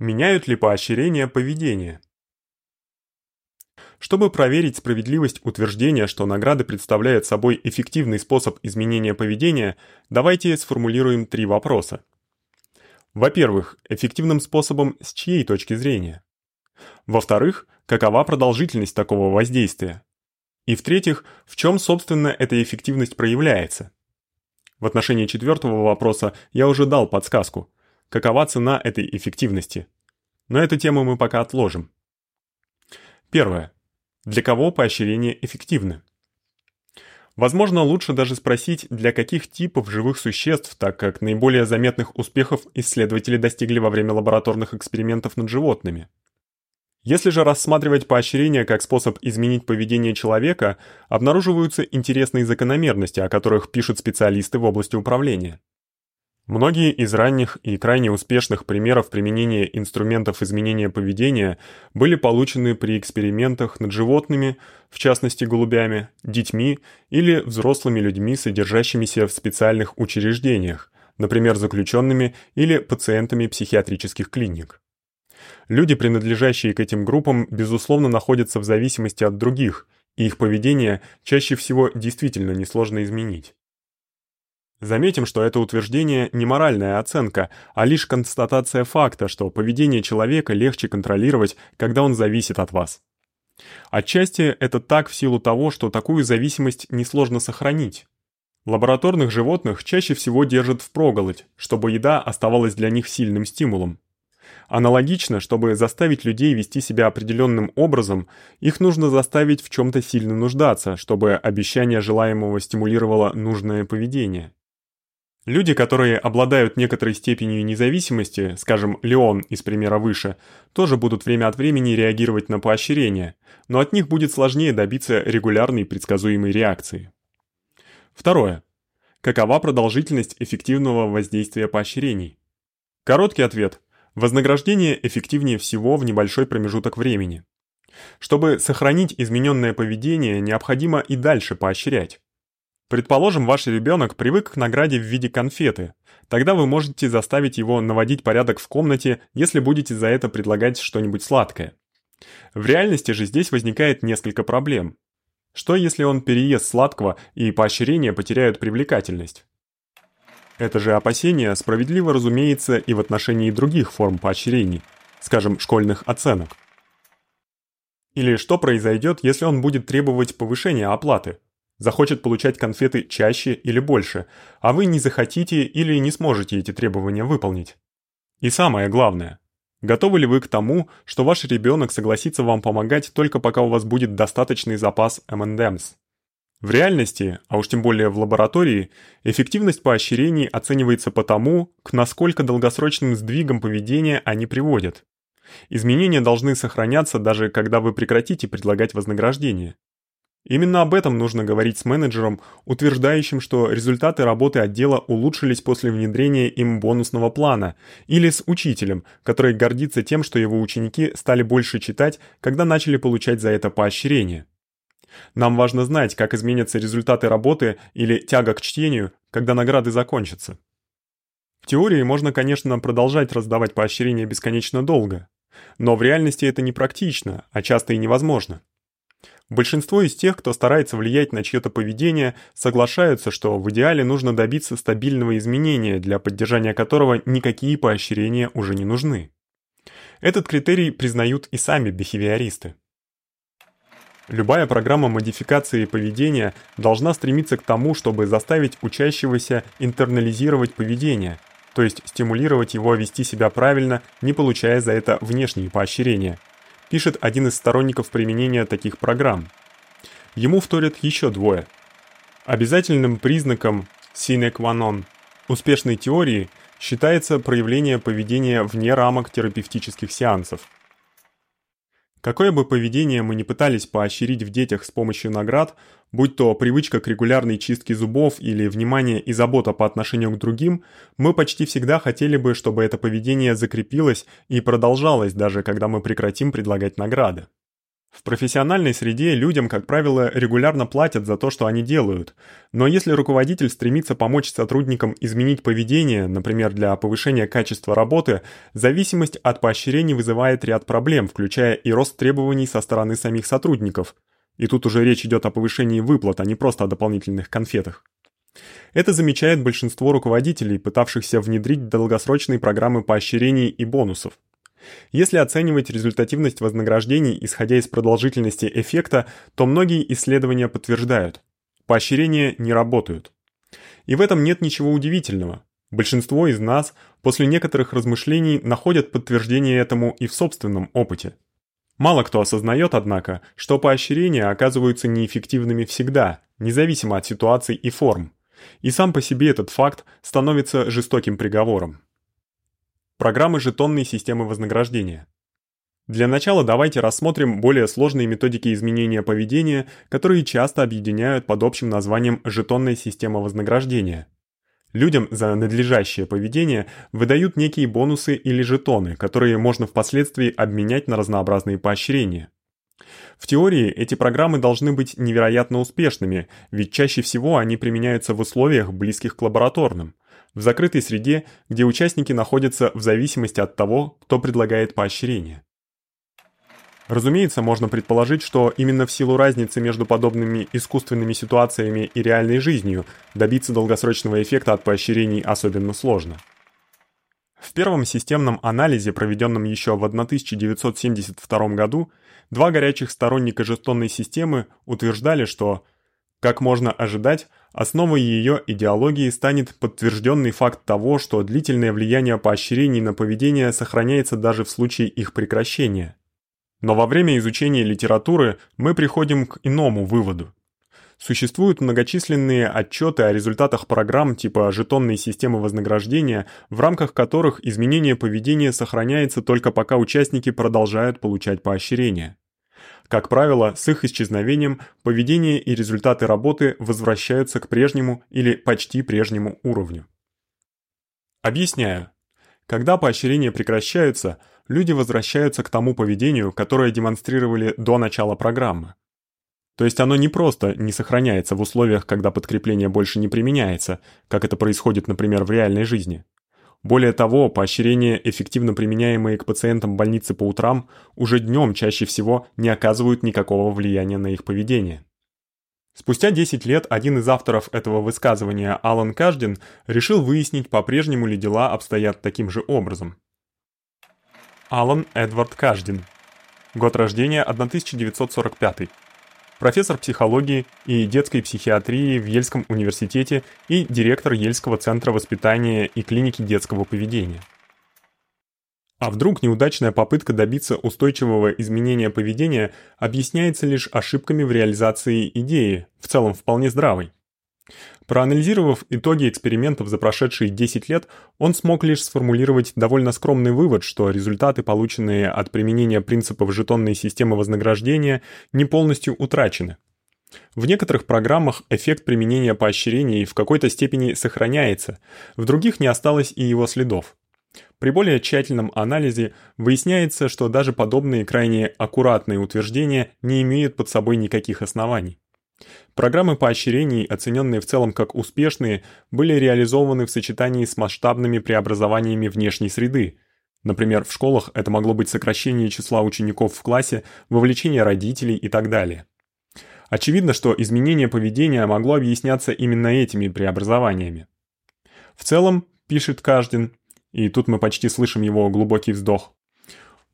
Меняют ли поощрения поведение? Чтобы проверить справедливость утверждения, что награды представляют собой эффективный способ изменения поведения, давайте сформулируем три вопроса. Во-первых, эффективным способом с чьей точки зрения? Во-вторых, какова продолжительность такого воздействия? И в-третьих, в чём собственно эта эффективность проявляется? В отношении четвёртого вопроса я уже дал подсказку. Какова цена этой эффективности? Но эту тему мы пока отложим. Первое. Для кого поощрение эффективно? Возможно, лучше даже спросить, для каких типов живых существ, так как наиболее заметных успехов исследователи достигли во время лабораторных экспериментов над животными. Если же рассматривать поощрение как способ изменить поведение человека, обнаруживаются интересные закономерности, о которых пишут специалисты в области управления. Многие из ранних и крайне успешных примеров применения инструментов изменения поведения были получены при экспериментах над животными, в частности голубями, детьми или взрослыми людьми, содержащимися в специальных учреждениях, например, заключенными или пациентами психиатрических клиник. Люди, принадлежащие к этим группам, безусловно, находятся в зависимости от других, и их поведение чаще всего действительно несложно изменить. Заметим, что это утверждение не моральная оценка, а лишь констатация факта, что поведение человека легче контролировать, когда он зависит от вас. Отчасти это так в силу того, что такую зависимость несложно сохранить. Лабораторных животных чаще всего держат впроголодь, чтобы еда оставалась для них сильным стимулом. Аналогично, чтобы заставить людей вести себя определенным образом, их нужно заставить в чем то сильно нуждаться, чтобы обещание желаемого стимулировало нужное поведение. Люди, которые обладают некоторой степенью независимости, скажем, Леон из примера выше, тоже будут время от времени реагировать на поощрение, но от них будет сложнее добиться регулярной предсказуемой реакции. Второе. Какова продолжительность эффективного воздействия поощрений? Короткий ответ Вознаграждение эффективнее всего в небольшой промежуток времени. Чтобы сохранить измененное поведение, необходимо и дальше поощрять. Предположим, ваш ребенок привык к награде в виде конфеты. Тогда вы можете заставить его наводить порядок в комнате, если будете за это предлагать что-нибудь сладкое. В реальности же здесь возникает несколько проблем. Что если он переест сладкого и поощрения потеряют привлекательность? Это же опасение справедливо, разумеется, и в отношении других форм поощрений, скажем, школьных оценок. Или что произойдет, если он будет требовать повышения оплаты? Захочет получать конфеты чаще или больше, а вы не захотите или не сможете эти требования выполнить. И самое главное, готовы ли вы к тому, что ваш ребенок согласится вам помогать только пока у вас будет достаточный запас M&M's? В реальности, а уж тем более в лаборатории, эффективность поощрений оценивается по тому, к насколько долгосрочным сдвигам поведения они приводят. Изменения должны сохраняться даже когда вы прекратите предлагать вознаграждение. Именно об этом нужно говорить с менеджером, утверждающим, что результаты работы отдела улучшились после внедрения им бонусного плана, или с учителем, который гордится тем, что его ученики стали больше читать, когда начали получать за это поощрение. Нам важно знать, как изменятся результаты работы или тяга к чтению, когда награды закончатся. В теории можно, конечно, продолжать раздавать поощрения бесконечно долго, но в реальности это непрактично, а часто и невозможно. Большинство из тех, кто старается влиять на чьё-то поведение, соглашаются, что в идеале нужно добиться стабильного изменения, для поддержания которого никакие поощрения уже не нужны. Этот критерий признают и сами бихевиористы. Любая программа модификации поведения должна стремиться к тому, чтобы заставить учащегося интернализировать поведение, то есть стимулировать его вести себя правильно, не получая за это внешние поощрения. Пишет один из сторонников применения таких программ. Ему вторят еще двое. Обязательным признаком sine qua non успешной теории считается проявление поведения вне рамок терапевтических сеансов. Какое бы поведение мы ни пытались поощрить в детях с помощью наград, будь то привычка к регулярной чистке зубов или внимание и забота по отношению к другим, мы почти всегда хотели бы, чтобы это поведение закрепилось и продолжалось даже когда мы прекратим предлагать награды. В профессиональной среде людям, как правило, регулярно платят за то, что они делают. Но если руководитель стремится помочь сотрудникам изменить поведение, например, для повышения качества работы, зависимость от поощрений вызывает ряд проблем, включая и рост требований со стороны самих сотрудников. И тут уже речь идёт о повышении выплат, а не просто о дополнительных конфетах. Это замечает большинство руководителей, пытавшихся внедрить долгосрочные программы поощрений и бонусов. Если оценивать результативность вознаграждений исходя из продолжительности эффекта, то многие исследования подтверждают: поощрения не работают. И в этом нет ничего удивительного. Большинство из нас после некоторых размышлений находят подтверждение этому и в собственном опыте. Мало кто осознаёт, однако, что поощрения оказываются неэффективными всегда, независимо от ситуаций и форм. И сам по себе этот факт становится жестоким приговором. Программы жетонной системы вознаграждения. Для начала давайте рассмотрим более сложные методики изменения поведения, которые часто объединяют под общим названием жетонная система вознаграждения. Людям за надлежащее поведение выдают некие бонусы или жетоны, которые можно впоследствии обменять на разнообразные поощрения. В теории эти программы должны быть невероятно успешными, ведь чаще всего они применяются в условиях близких к лабораторным в закрытой среде, где участники находятся в зависимости от того, кто предлагает поощрение. Разумеется, можно предположить, что именно в силу разницы между подобными искусственными ситуациями и реальной жизнью добиться долгосрочного эффекта от поощрений особенно сложно. В первом системном анализе, проведенном еще в 1972 году, два горячих сторонника жетонной системы утверждали, что как можно ожидать, основой её идеологии станет подтверждённый факт того, что длительное влияние поощрений на поведение сохраняется даже в случае их прекращения. Но во время изучения литературы мы приходим к иному выводу. Существуют многочисленные отчёты о результатах программ типа жетонной системы вознаграждения, в рамках которых изменение поведения сохраняется только пока участники продолжают получать поощрения. Как правило, с их исчезновением поведение и результаты работы возвращаются к прежнему или почти прежнему уровню. Объясняю. Когда поощрения прекращаются, люди возвращаются к тому поведению, которое демонстрировали до начала программы. То есть оно не просто не сохраняется в условиях, когда подкрепление больше не применяется, как это происходит, например, в реальной жизни. Более того, поощрения, эффективно применяемые к пациентам больницы по утрам, уже днём чаще всего не оказывают никакого влияния на их поведение. Спустя 10 лет один из авторов этого высказывания, Алан Каждин, решил выяснить, по-прежнему ли дела обстоят таким же образом. Алан Эдвард Каждин. Год рождения 1945 профессор психологии и детской психиатрии в Ельском университете и директор Ельского центра воспитания и клиники детского поведения. А вдруг неудачная попытка добиться устойчивого изменения поведения объясняется лишь ошибками в реализации идеи, в целом вполне здравой? Проанализировав итоги экспериментов за прошедшие 10 лет, он смог лишь сформулировать довольно скромный вывод, что результаты, полученные от применения принципов жетонной системы вознаграждения, не полностью утрачены. В некоторых программах эффект применения поощрений в какой-то степени сохраняется, в других не осталось и его следов. При более тщательном анализе выясняется, что даже подобные крайне аккуратные утверждения не имеют под собой никаких оснований. Программы поощрений, оцененные в целом как успешные, были реализованы в сочетании с масштабными преобразованиями внешней среды. Например, в школах это могло быть сокращение числа учеников в классе, вовлечение родителей и так далее. Очевидно, что изменение поведения могло объясняться именно этими преобразованиями. В целом, пишет Каждин, и тут мы почти слышим его глубокий вздох.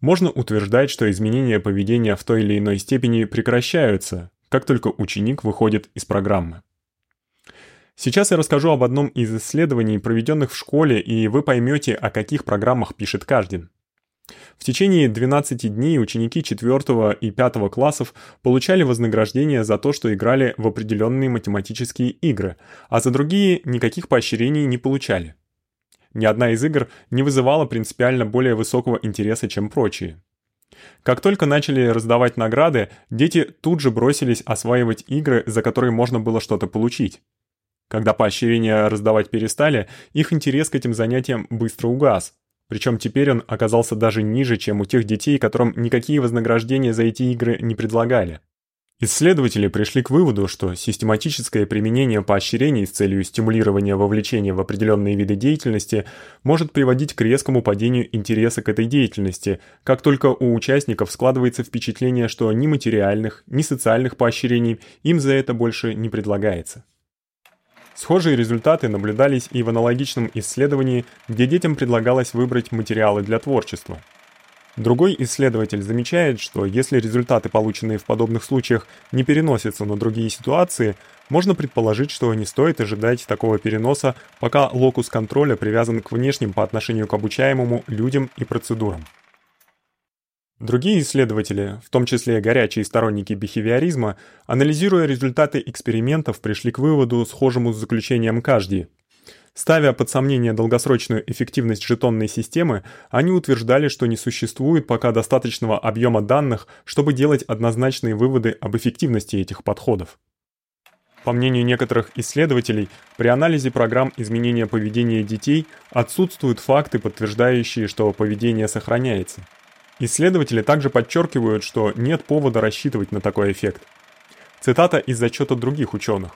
Можно утверждать, что изменения поведения в той или иной степени прекращаются, как только ученик выходит из программы. Сейчас я расскажу об одном из исследований, проведенных в школе, и вы поймете, о каких программах пишет каждый. В течение 12 дней ученики 4 и 5 классов получали вознаграждение за то, что играли в определенные математические игры, а за другие никаких поощрений не получали. Ни одна из игр не вызывала принципиально более высокого интереса, чем прочие. Как только начали раздавать награды, дети тут же бросились осваивать игры, за которые можно было что-то получить. Когда поощрения раздавать перестали, их интерес к этим занятиям быстро угас. причём теперь он оказался даже ниже, чем у тех детей, которым никакие вознаграждения за эти игры не предлагали. Исследователи пришли к выводу, что систематическое применение поощрений с целью стимулирования вовлечения в определенные виды деятельности может приводить к резкому падению интереса к этой деятельности, как только у участников складывается впечатление, что ни материальных, ни социальных поощрений им за это больше не предлагается. Схожие результаты наблюдались и в аналогичном исследовании, где детям предлагалось выбрать материалы для творчества. Другой исследователь замечает, что если результаты, полученные в подобных случаях, не переносятся на другие ситуации, можно предположить, что не стоит ожидать такого переноса, пока локус контроля привязан к внешним по отношению к обучаемому людям и процедурам. Другие исследователи, в том числе горячие сторонники бихевиоризма, анализируя результаты экспериментов, пришли к выводу, схожему с заключением Кажди – Ставя под сомнение долгосрочную эффективность жетонной системы, они утверждали, что не существует пока достаточного объёма данных, чтобы делать однозначные выводы об эффективности этих подходов. По мнению некоторых исследователей, при анализе программ изменения поведения детей отсутствуют факты, подтверждающие, что поведение сохраняется. Исследователи также подчеркивают, что нет повода рассчитывать на такой эффект. Цитата из отчёта других учёных.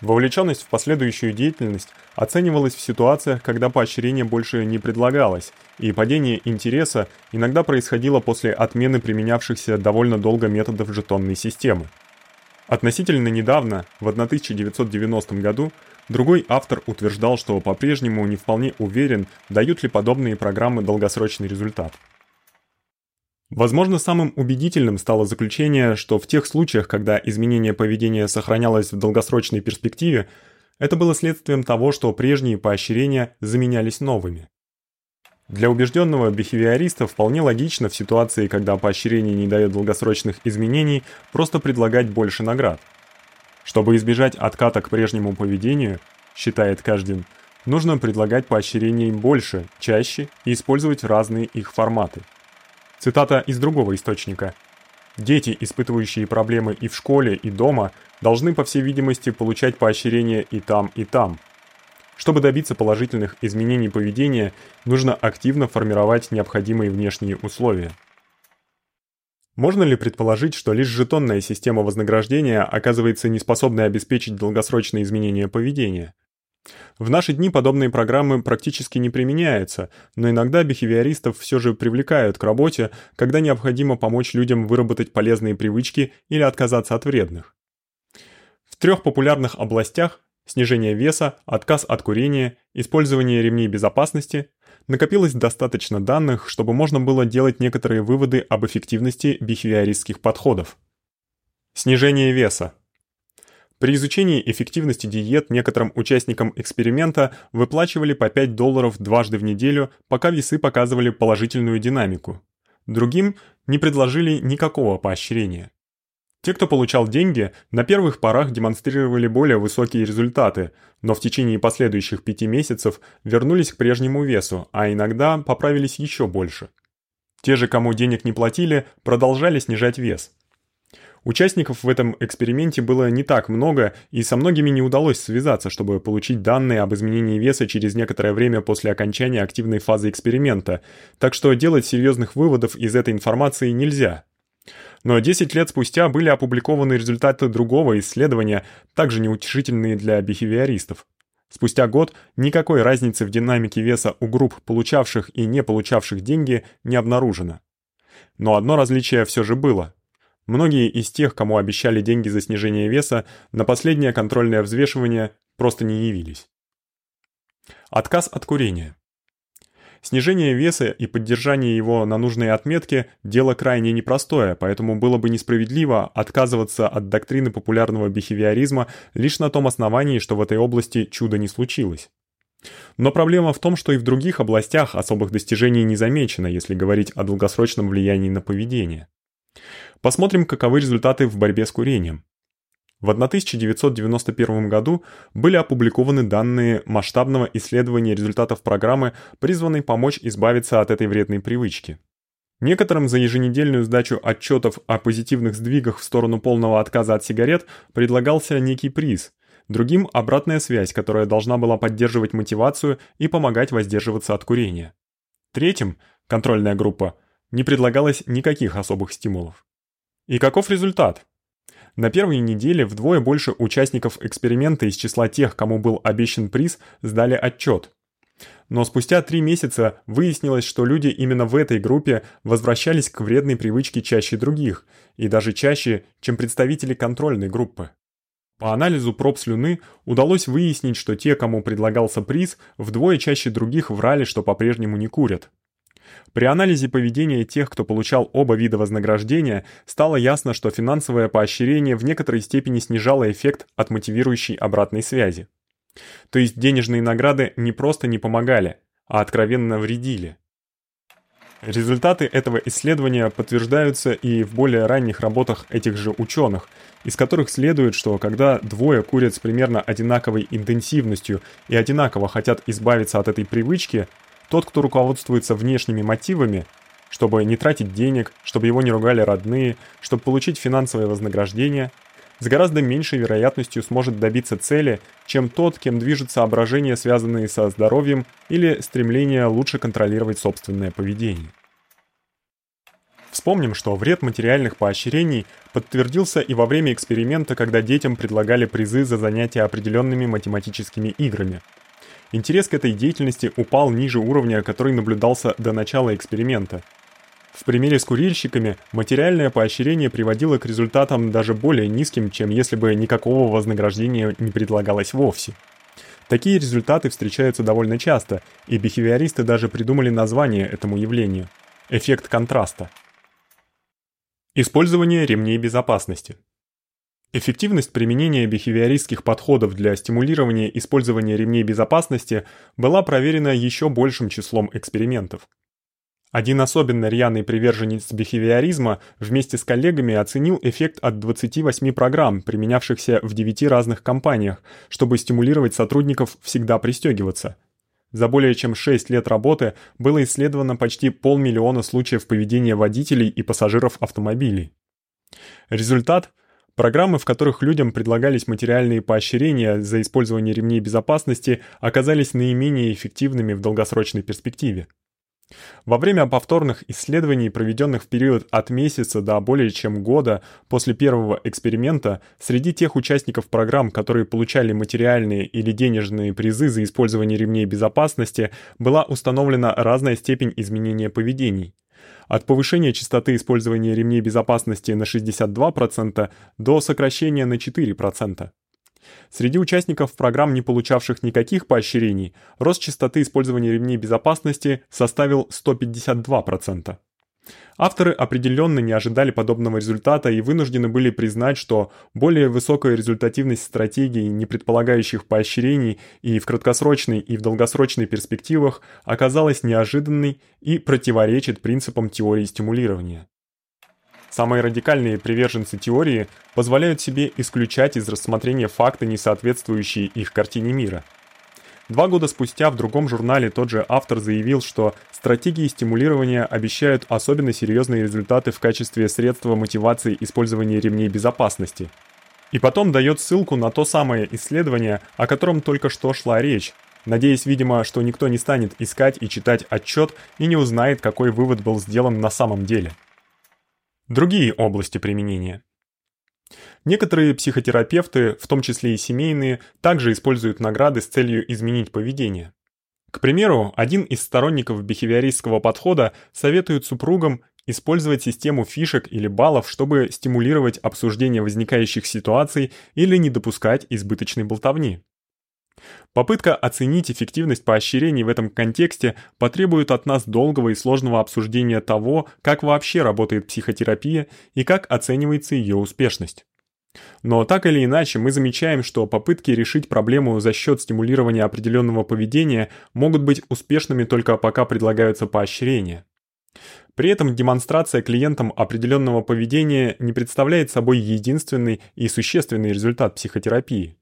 Вовлечённость в последующую деятельность оценивалась в ситуациях, когда поощрение больше не предлагалось, и падение интереса иногда происходило после отмены применявшихся довольно долго методов жетонной системы. Относительно недавно, в 1990 году, другой автор утверждал, что по-прежнему не вполне уверен, дают ли подобные программы долгосрочный результат. Возможно, самым убедительным стало заключение, что в тех случаях, когда изменение поведения сохранялось в долгосрочной перспективе, это было следствием того, что прежние поощрения заменялись новыми. Для убежденного бихевиориста вполне логично в ситуации, когда поощрение не дает долгосрочных изменений, просто предлагать больше наград. Чтобы избежать отката к прежнему поведению, считает Каждин, нужно предлагать поощрений больше, чаще и использовать разные их форматы. Цитата из другого источника. Дети, испытывающие проблемы и в школе, и дома, должны, по всей видимости, получать поощрение и там, и там. Чтобы добиться положительных изменений поведения, нужно активно формировать необходимые внешние условия. Можно ли предположить, что лишь жетонная система вознаграждения оказывается неспособной обеспечить долгосрочные изменения поведения? В наши дни подобные программы практически не применяются, но иногда бихевиористов всё же привлекают к работе, когда необходимо помочь людям выработать полезные привычки или отказаться от вредных. В трёх популярных областях снижение веса, отказ от курения, использование ремней безопасности накопилось достаточно данных, чтобы можно было делать некоторые выводы об эффективности бихевиористских подходов. Снижение веса при изучении эффективности диет некоторым участникам эксперимента выплачивали по 5 долларов дважды в неделю, пока весы показывали положительную динамику. Другим не предложили никакого поощрения. Те, кто получал деньги, на первых порах демонстрировали более высокие результаты, но в течение последующих 5 месяцев вернулись к прежнему весу, а иногда поправились ещё больше. Те же, кому денег не платили, продолжали снижать вес. Участников в этом эксперименте было не так много, и со многими не удалось связаться, чтобы получить данные об изменении веса через некоторое время после окончания активной фазы эксперимента. Так что делать серьёзных выводов из этой информации нельзя. Но 10 лет спустя были опубликованы результаты другого исследования, также неутешительные для бихевиористов. Спустя год никакой разницы в динамике веса у групп, получавших и не получавших деньги, не обнаружено. Но одно различие всё же было. Многие из тех, кому обещали деньги за снижение веса, на последнее контрольное взвешивание просто не явились. Отказ от курения. Снижение веса и поддержание его на нужной отметке дело крайне непростое, поэтому было бы несправедливо отказываться от доктрины популярного бихевиоризма лишь на том основании, что в этой области чудо не случилось. Но проблема в том, что и в других областях особых достижений не замечено, если говорить о долгосрочном влиянии на поведение. Посмотрим, каковы результаты в борьбе с курением. В 1991 году были опубликованы данные масштабного исследования результатов программы, призванной помочь избавиться от этой вредной привычки. Некоторым за еженедельную сдачу отчётов о позитивных сдвигах в сторону полного отказа от сигарет предлагался некий приз, другим обратная связь, которая должна была поддерживать мотивацию и помогать воздерживаться от курения. Третьим, контрольная группа, не предлагалось никаких особых стимулов. И каков результат? На первой неделе вдвое больше участников эксперимента из числа тех, кому был обещан приз, сдали отчет. Но спустя 3 месяца выяснилось, что люди именно в этой группе возвращались к вредной привычке чаще других, и даже чаще, чем представители контрольной группы. По анализу проб слюны удалось выяснить, что те, кому предлагался приз, вдвое чаще других врали, что по-прежнему не курят. При анализе поведения тех, кто получал оба вида вознаграждения, стало ясно, что финансовое поощрение в некоторой степени снижало эффект от мотивирующей обратной связи. То есть денежные награды не просто не помогали, а откровенно вредили. Результаты этого исследования подтверждаются и в более ранних работах этих же ученых, из которых следует, что когда двое курят с примерно одинаковой интенсивностью и одинаково хотят избавиться от этой привычки, тот, кто руководствуется внешними мотивами, чтобы не тратить денег, чтобы его не ругали родные, чтобы получить финансовое вознаграждение, с гораздо меньшей вероятностью сможет добиться цели, чем тот, кем движут соображения, связанные со здоровьем или стремление лучше контролировать собственное поведение. Вспомним, что вред материальных поощрений подтвердился и во время эксперимента, когда детям предлагали призы за занятия определенными математическими играми. Интерес к этой деятельности упал ниже уровня, который наблюдался до начала эксперимента – в примере с курильщиками материальное поощрение приводило к результатам даже более низким, чем если бы никакого вознаграждения не предлагалось вовсе. Такие результаты встречаются довольно часто, и бихевиористы даже придумали название этому явлению эффект контраста. Использование ремней безопасности. Эффективность применения бихевиористских подходов для стимулирования использования ремней безопасности была проверена еще большим числом экспериментов. Один особенно рьяный приверженец бихевиоризма вместе с коллегами оценил эффект от 28 программ, применявшихся в 9 разных компаниях, чтобы стимулировать сотрудников всегда пристегиваться. За более чем 6 лет работы было исследовано почти полмиллиона случаев поведения водителей и пассажиров автомобилей. Результат Программы, в которых людям предлагались материальные поощрения за использование ремней безопасности, оказались наименее эффективными в долгосрочной перспективе. Во время повторных исследований, проведенных в период от месяца до более чем года после первого эксперимента, среди тех участников программ, которые получали материальные или денежные призы за использование ремней безопасности, была установлена разная степень изменения поведений. От повышения частоты использования ремней безопасности на 62% до сокращения на 4%. Среди участников программ, не получавших никаких поощрений, рост частоты использования ремней безопасности составил 152%. Авторы определенно не ожидали подобного результата и вынуждены были признать, что более высокая результативность стратегий, не предполагающих поощрений и в краткосрочной, и в долгосрочной перспективах, оказалась неожиданной и противоречит принципам теории стимулирования. Самые радикальные приверженцы теории позволяют себе исключать из рассмотрения факты, не соответствующие их картине мира. Два года спустя в другом журнале тот же автор заявил, что стратегии стимулирования обещают особенно серьезные результаты в качестве средства мотивации использования ремней безопасности. И потом дает ссылку на то самое исследование, о котором только что шла речь, надеясь, видимо, что никто не станет искать и читать отчет и не узнает, какой вывод был сделан на самом деле. Другие области применения. Некоторые психотерапевты, в том числе и семейные, также используют награды с целью изменить поведение. К примеру, один из сторонников бихевиористского подхода советует супругам использовать систему фишек или баллов, чтобы стимулировать обсуждение возникающих ситуаций или не допускать избыточной болтовни. Попытка оценить эффективность поощрений в этом контексте потребует от нас долгого и сложного обсуждения того, как вообще работает психотерапия и как оценивается её успешность. Но так или иначе, мы замечаем, что попытки решить проблему за счёт стимулирования определённого поведения могут быть успешными только пока предлагаются поощрения. При этом демонстрация клиентам определённого поведения не представляет собой единственный и существенный результат психотерапии.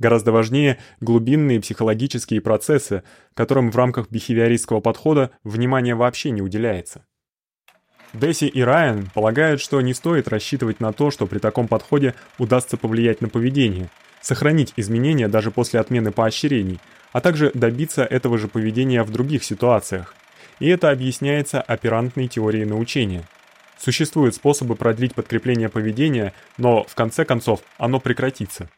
Гораздо важнее глубинные психологические процессы, которым в рамках бихевиористского подхода внимания вообще не уделяется. Десси и Райан полагают, что не стоит рассчитывать на то, что при таком подходе удастся повлиять на поведение, сохранить изменения даже после отмены поощрений, а также добиться этого же поведения в других ситуациях. и это объясняется оперантной теорией научения. Существуют способы продлить подкрепление поведения, но в конце концов оно прекратится.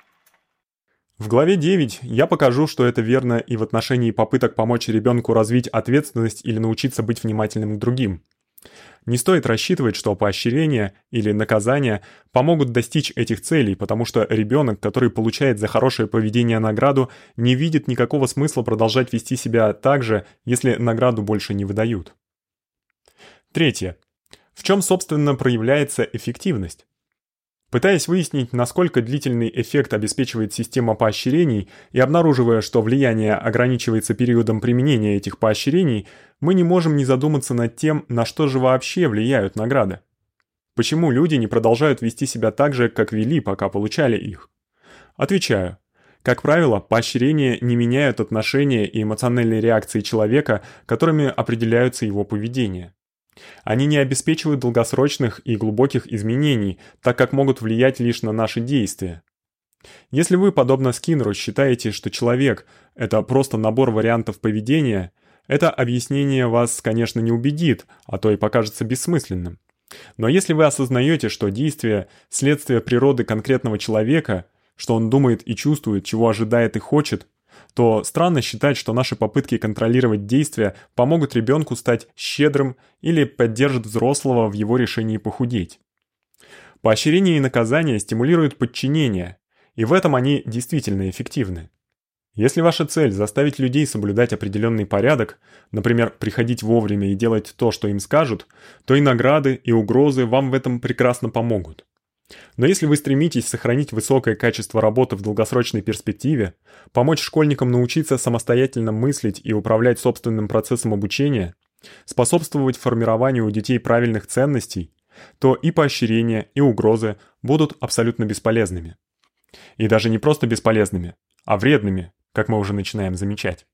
В главе 9 я покажу, что это верно и в отношении попыток помочь ребёнку развить ответственность или научиться быть внимательным к другим. Не стоит рассчитывать, что поощрение или наказание помогут достичь этих целей, потому что ребёнок, который получает за хорошее поведение награду, не видит никакого смысла продолжать вести себя так же, если награду больше не выдают. Третье. В чём собственно проявляется эффективность? Пытаясь выяснить, насколько длительный эффект обеспечивает система поощрений, и обнаруживая, что влияние ограничивается периодом применения этих поощрений, мы не можем не задуматься над тем, на что же вообще влияют награды. Почему люди не продолжают вести себя так же, как вели, пока получали их? Отвечаю. Как правило, поощрения не меняют отношения и эмоциональные реакции человека, которыми определяются его поведение. Они не обеспечивают долгосрочных и глубоких изменений, так как могут влиять лишь на наши действия. Если вы, подобно Скиннеру, считаете, что человек это просто набор вариантов поведения, это объяснение вас, конечно, не убедит, а то и покажется бессмысленным. Но если вы осознаете, что действие следствие природы конкретного человека, что он думает и чувствует, чего ожидает и хочет, то странно считать, что наши попытки контролировать действия помогут ребёнку стать щедрым или поддержат взрослого в его решении похудеть. Поощрение и наказание стимулируют подчинение, и в этом они действительно эффективны. Если ваша цель заставить людей соблюдать определённый порядок, например, приходить вовремя и делать то, что им скажут, то и награды, и угрозы вам в этом прекрасно помогут. Но если вы стремитесь сохранить высокое качество работы в долгосрочной перспективе, помочь школьникам научиться самостоятельно мыслить и управлять собственным процессом обучения, способствовать формированию у детей правильных ценностей, то и поощрения, и угрозы будут абсолютно бесполезными. И даже не просто бесполезными, а вредными, как мы уже начинаем замечать.